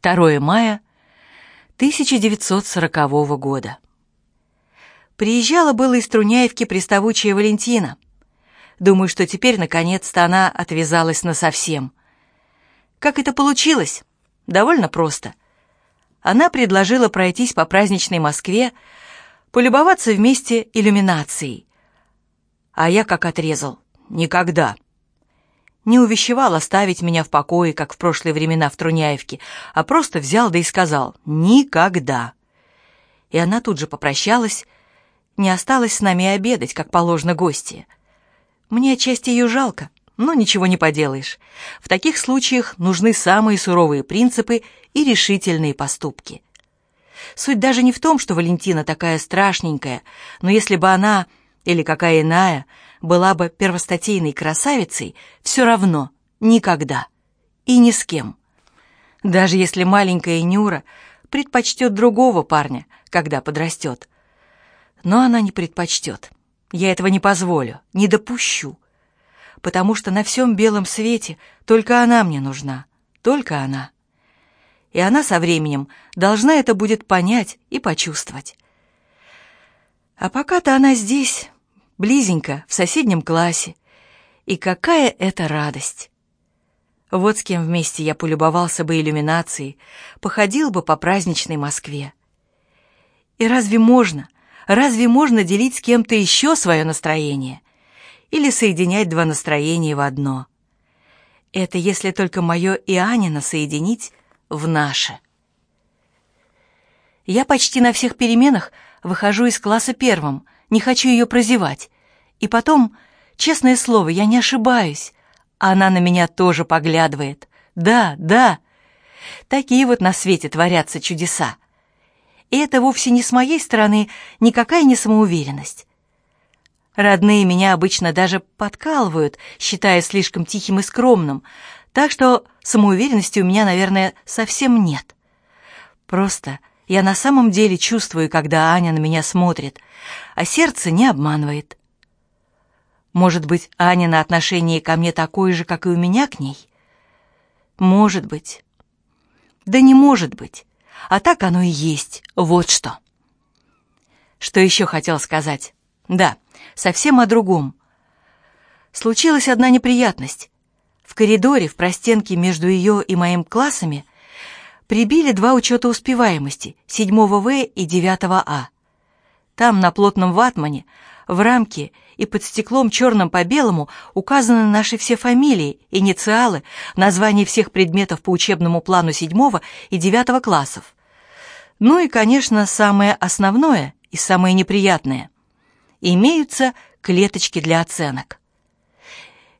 2 мая 1940 года. Приезжала было из Труняевки приставучая Валентина. Думаю, что теперь, наконец-то, она отвязалась насовсем. Как это получилось? Довольно просто. Она предложила пройтись по праздничной Москве, полюбоваться вместе иллюминацией. А я как отрезал. Никогда не увещевал оставить меня в покое, как в прошлые времена в Труняевке, а просто взял да и сказал «никогда». И она тут же попрощалась, не осталась с нами обедать, как положено гости. Мне отчасти ее жалко, но ничего не поделаешь. В таких случаях нужны самые суровые принципы и решительные поступки. Суть даже не в том, что Валентина такая страшненькая, но если бы она, или какая иная, была бы первостатейной красавицей, все равно никогда и ни с кем. Даже если маленькая Нюра предпочтет другого парня, когда подрастет. Но она не предпочтет. Я этого не позволю, не допущу. Потому что на всем белом свете только она мне нужна, только она. И она со временем должна это будет понять и почувствовать. А пока-то она здесь, близенько, в соседнем классе. И какая это радость! Вот с кем вместе я полюбовался бы иллюминацией, походил бы по праздничной Москве. И разве можно, разве можно делить с кем-то еще свое настроение? Или соединять два настроения в одно? Это если только мое и Анина соединить в наше. Я почти на всех переменах выхожу из класса первым, не хочу ее прозевать. И потом, честное слово, я не ошибаюсь. Она на меня тоже поглядывает. Да, да. Такие вот на свете творятся чудеса. И это вовсе не с моей стороны никакая не самоуверенность. Родные меня обычно даже подкалывают, считая слишком тихим и скромным, так что самоуверенности у меня, наверное, совсем нет. Просто я на самом деле чувствую, когда Аня на меня смотрит, а сердце не обманывает. Может быть, Аня на отношение ко мне такое же, как и у меня к ней? Может быть. Да не может быть. А так оно и есть. Вот что. Что еще хотел сказать? Да, совсем о другом. Случилась одна неприятность. В коридоре, в простенке между ее и моим классами, прибили два учета успеваемости, 7 В и 9 А. Там, на плотном ватмане, в рамке и под стеклом черным по белому указаны наши все фамилии, инициалы, названия всех предметов по учебному плану седьмого и девятого классов. Ну и, конечно, самое основное и самое неприятное. Имеются клеточки для оценок.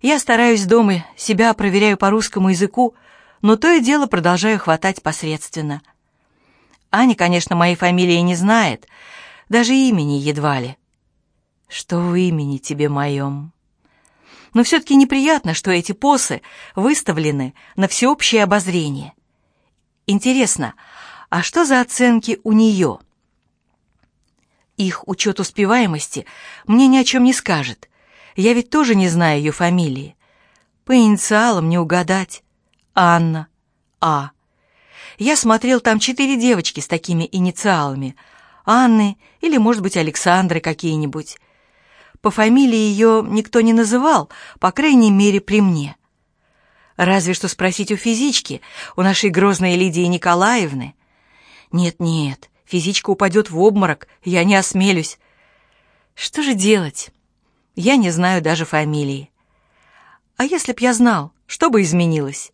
Я стараюсь дома, себя проверяю по русскому языку, но то и дело продолжаю хватать посредственно. Аня, конечно, моей фамилии не знает, даже имени едва ли что в имени тебе моем. Но все-таки неприятно, что эти посы выставлены на всеобщее обозрение. Интересно, а что за оценки у нее? Их учет успеваемости мне ни о чем не скажет. Я ведь тоже не знаю ее фамилии. По инициалам не угадать. Анна. А. Я смотрел там четыре девочки с такими инициалами. Анны или, может быть, Александры какие-нибудь. По фамилии ее никто не называл, по крайней мере, при мне. Разве что спросить у физички, у нашей грозной Лидии Николаевны. Нет-нет, физичка упадет в обморок, я не осмелюсь. Что же делать? Я не знаю даже фамилии. А если б я знал, что бы изменилось?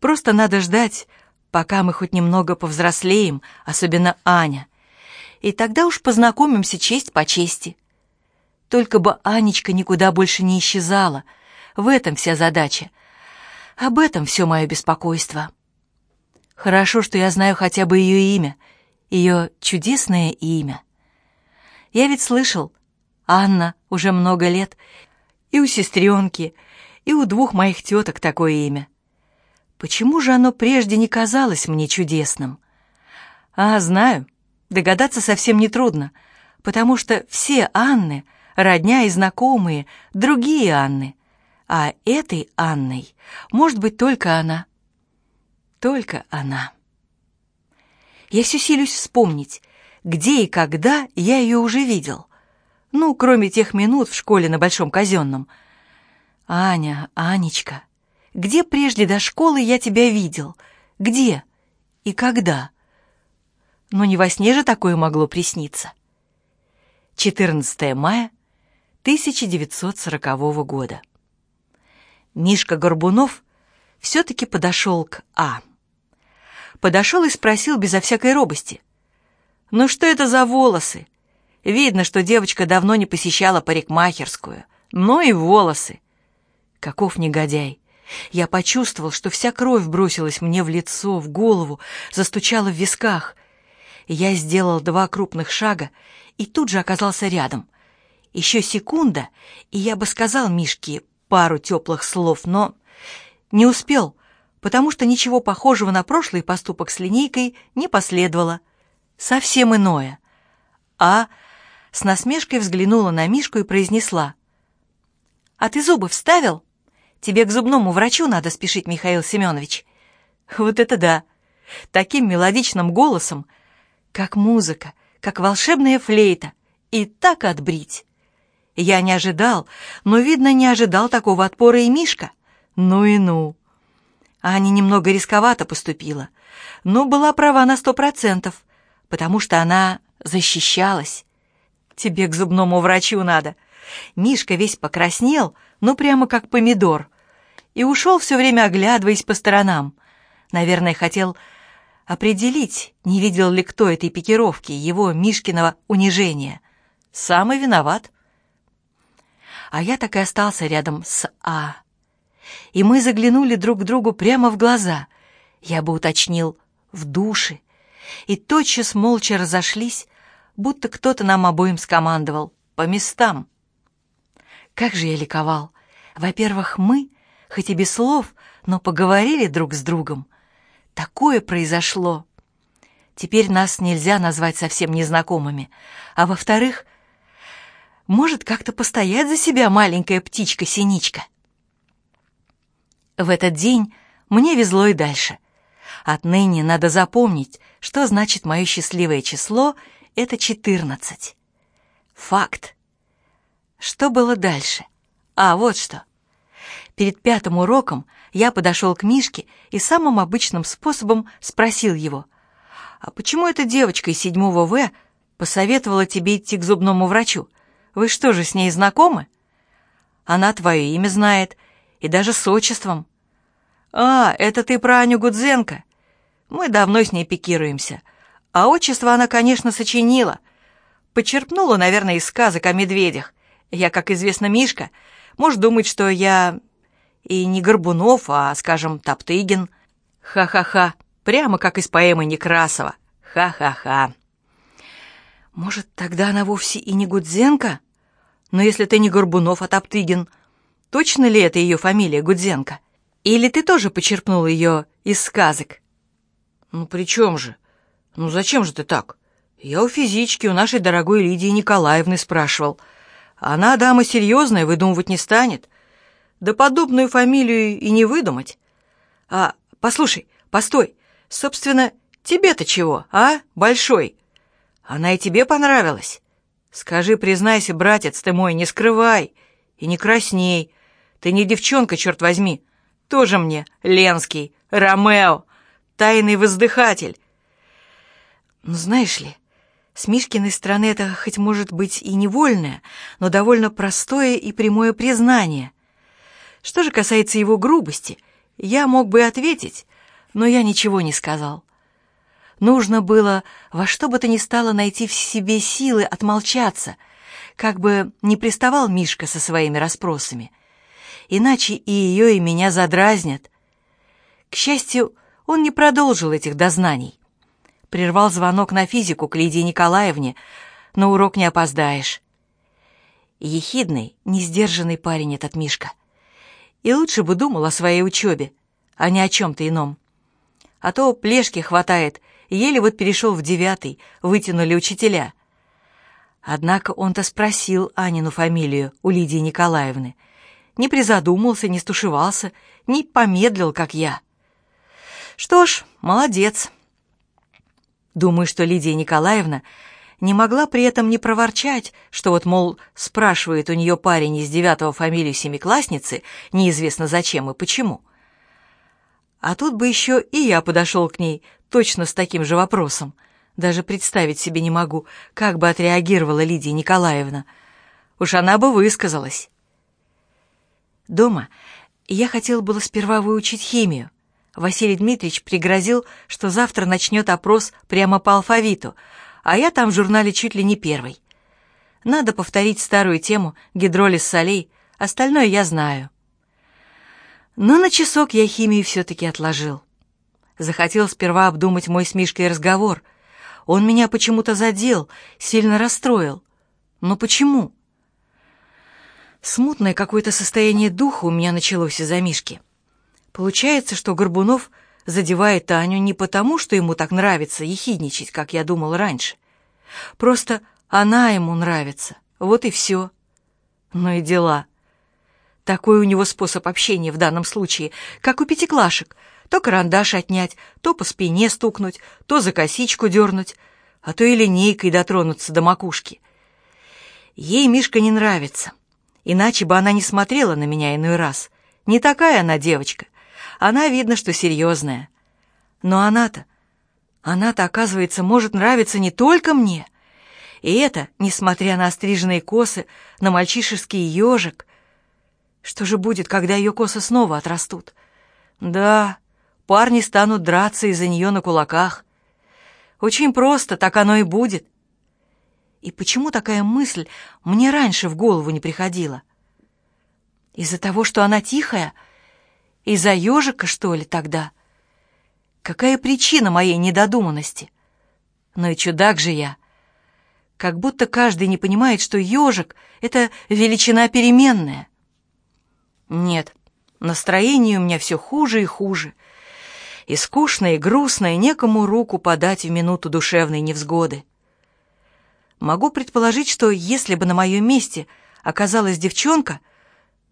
Просто надо ждать, пока мы хоть немного повзрослеем, особенно Аня. И тогда уж познакомимся честь по чести. Только бы Анечка никуда больше не исчезала. В этом вся задача. Об этом все мое беспокойство. Хорошо, что я знаю хотя бы ее имя, ее чудесное имя. Я ведь слышал, Анна уже много лет, и у сестренки, и у двух моих теток такое имя. Почему же оно прежде не казалось мне чудесным? А, знаю, догадаться совсем нетрудно, потому что все Анны — родня и знакомые, другие Анны. А этой Анной может быть только она. Только она. Я все силюсь вспомнить, где и когда я ее уже видел. Ну, кроме тех минут в школе на Большом Казенном. Аня, Анечка, где прежде до школы я тебя видел? Где и когда? Но не во сне же такое могло присниться. 14 мая 1940 года. Мишка Горбунов все-таки подошел к А. Подошел и спросил безо всякой робости. «Ну что это за волосы? Видно, что девочка давно не посещала парикмахерскую. Ну и волосы. Каков негодяй. Я почувствовал, что вся кровь бросилась мне в лицо, в голову, застучала в висках. Я сделал два крупных шага и тут же оказался рядом. Еще секунда, и я бы сказал Мишке пару теплых слов, но не успел, потому что ничего похожего на прошлый поступок с линейкой не последовало. Совсем иное. А с насмешкой взглянула на Мишку и произнесла. «А ты зубы вставил? Тебе к зубному врачу надо спешить, Михаил Семенович». Вот это да! Таким мелодичным голосом, как музыка, как волшебная флейта, и так отбрить. Я не ожидал, но, видно, не ожидал такого отпора и Мишка. Ну и ну. Аня немного рисковато поступила, но была права на сто процентов, потому что она защищалась. Тебе к зубному врачу надо. Мишка весь покраснел, ну прямо как помидор, и ушел все время оглядываясь по сторонам. Наверное, хотел определить, не видел ли кто этой пикировки, его Мишкиного унижения. Самый виноват. А я так и остался рядом с А. И мы заглянули друг к другу прямо в глаза. Я бы уточнил, в души. И тотчас молча разошлись, будто кто-то нам обоим скомандовал по местам. Как же я ликовал! Во-первых, мы, хоть и без слов, но поговорили друг с другом. Такое произошло. Теперь нас нельзя назвать совсем незнакомыми. А во-вторых, может как-то постоять за себя маленькая птичка-синичка. В этот день мне везло и дальше. Отныне надо запомнить, что значит мое счастливое число — это четырнадцать. Факт. Что было дальше? А, вот что. Перед пятым уроком я подошел к Мишке и самым обычным способом спросил его, «А почему эта девочка из седьмого В посоветовала тебе идти к зубному врачу? Вы что же, с ней знакомы?» «Она твое имя знает, и даже с отчеством». «А, это ты про Аню Гудзенко?» «Мы давно с ней пикируемся. А отчество она, конечно, сочинила. Почерпнула, наверное, из сказок о медведях. Я, как известно, Мишка. Может думать, что я и не Горбунов, а, скажем, Топтыгин. Ха-ха-ха. Прямо как из поэмы Некрасова. Ха-ха-ха. Может, тогда она вовсе и не Гудзенко? Но если ты не Горбунов, а Топтыгин, точно ли это ее фамилия Гудзенко? Или ты тоже почерпнул ее из сказок? Ну, при чем же? «Ну зачем же ты так? Я у физички, у нашей дорогой Лидии Николаевны спрашивал. Она дама серьезная, выдумывать не станет. Да подобную фамилию и не выдумать. А, послушай, постой, собственно, тебе-то чего, а, большой? Она и тебе понравилась? Скажи, признайся, братец ты мой, не скрывай и не красней. Ты не девчонка, черт возьми. Тоже мне Ленский, Ромео, тайный воздыхатель. Ну, знаешь ли, с Мишкиной стороны это хоть может быть и невольное, но довольно простое и прямое признание. Что же касается его грубости, я мог бы ответить, но я ничего не сказал. Нужно было во что бы то ни стало найти в себе силы отмолчаться, как бы не приставал Мишка со своими расспросами. Иначе и ее, и меня задразнят. К счастью, он не продолжил этих дознаний прервал звонок на физику к Лидии Николаевне. На урок не опоздаешь. Ехидный, несдержанный парень этот Мишка. И лучше бы думал о своей учебе, а не о чем-то ином. А то плешки хватает, еле вот перешел в девятый, вытянули учителя. Однако он-то спросил Анину фамилию у Лидии Николаевны. Не призадумался, не стушевался, не помедлил, как я. Что ж, молодец. Думаю, что Лидия Николаевна не могла при этом не проворчать, что вот, мол, спрашивает у нее парень из девятого фамилию семиклассницы, неизвестно зачем и почему. А тут бы еще и я подошел к ней точно с таким же вопросом. Даже представить себе не могу, как бы отреагировала Лидия Николаевна. Уж она бы высказалась. Дома я хотел было сперва выучить химию. Василий Дмитриевич пригрозил, что завтра начнет опрос прямо по алфавиту, а я там в журнале чуть ли не первый. Надо повторить старую тему гидролиз солей, остальное я знаю. Но на часок я химию все-таки отложил. Захотел сперва обдумать мой с Мишкой разговор. Он меня почему-то задел, сильно расстроил. Но почему? Смутное какое-то состояние духа у меня началось из-за Мишки. Получается, что Горбунов задевает Аню не потому, что ему так нравится ехидничать, как я думал раньше. Просто она ему нравится. Вот и все. Ну и дела. Такой у него способ общения в данном случае, как у пятиклашек. То карандаш отнять, то по спине стукнуть, то за косичку дернуть, а то и линейкой дотронуться до макушки. Ей Мишка не нравится. Иначе бы она не смотрела на меня иной раз. Не такая она девочка. Она, видно, что серьезная. Но она-то, она-то, оказывается, может нравиться не только мне. И это, несмотря на остриженные косы, на мальчишеский ежик. Что же будет, когда ее косы снова отрастут? Да, парни станут драться из-за нее на кулаках. Очень просто, так оно и будет. И почему такая мысль мне раньше в голову не приходила? Из-за того, что она тихая — из-за ежика, что ли, тогда? Какая причина моей недодуманности? Но и чудак же я. Как будто каждый не понимает, что ежик — это величина переменная. Нет, настроение у меня все хуже и хуже. И скучно, и грустно, и некому руку подать в минуту душевной невзгоды. Могу предположить, что если бы на моем месте оказалась девчонка,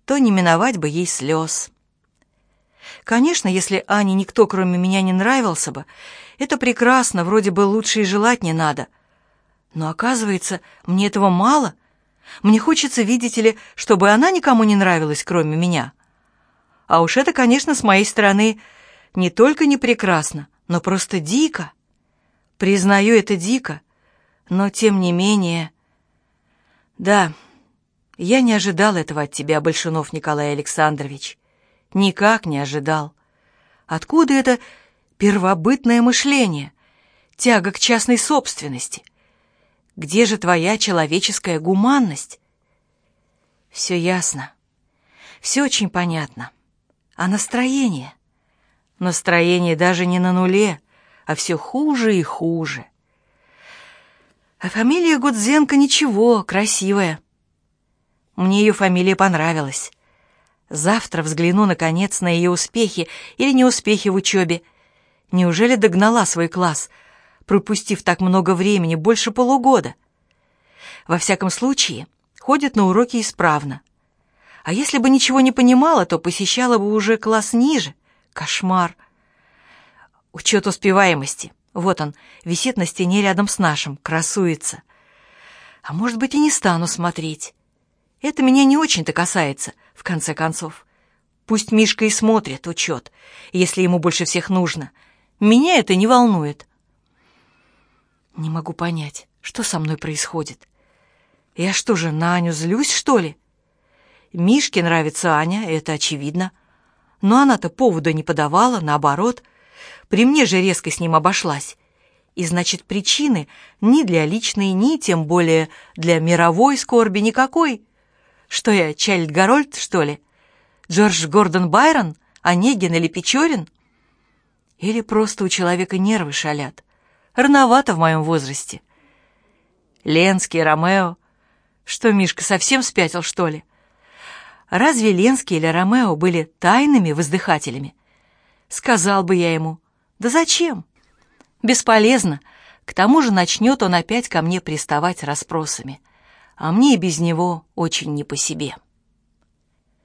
то не миновать бы ей слез. Конечно, если Ане никто, кроме меня, не нравился бы, это прекрасно, вроде бы лучше и желать не надо. Но оказывается, мне этого мало. Мне хочется, видите ли, чтобы она никому не нравилась, кроме меня. А уж это, конечно, с моей стороны не только не прекрасно, но просто дико. Признаю это дико, но тем не менее... Да, я не ожидал этого от тебя, Большунов Николай Александрович. Никак не ожидал. Откуда это первобытное мышление, тяга к частной собственности? Где же твоя человеческая гуманность? Все ясно. Все очень понятно. А настроение? Настроение даже не на нуле, а все хуже и хуже. А фамилия Гудзенко ничего, красивая. Мне ее фамилия понравилась. Завтра взгляну, наконец, на ее успехи или неуспехи в учебе. Неужели догнала свой класс, пропустив так много времени, больше полугода? Во всяком случае, ходит на уроки исправно. А если бы ничего не понимала, то посещала бы уже класс ниже. Кошмар. Учет успеваемости. Вот он, висит на стене рядом с нашим, красуется. А может быть, и не стану смотреть. Это меня не очень-то касается, в конце концов. Пусть Мишка и смотрит учет, если ему больше всех нужно. Меня это не волнует. Не могу понять, что со мной происходит. Я что же, на Аню злюсь, что ли? Мишке нравится Аня, это очевидно. Но она-то повода не подавала, наоборот. При мне же резко с ним обошлась. И значит, причины ни для личной, ни тем более для мировой скорби никакой. Что я, Чайльд Гарольд, что ли? Джордж Гордон Байрон? Онегин или Печорин? Или просто у человека нервы шалят? Рановато в моем возрасте. Ленский, Ромео. Что, Мишка, совсем спятил, что ли? Разве Ленский или Ромео были тайными воздыхателями? Сказал бы я ему. Да зачем? Бесполезно. К тому же начнет он опять ко мне приставать расспросами а мне и без него очень не по себе.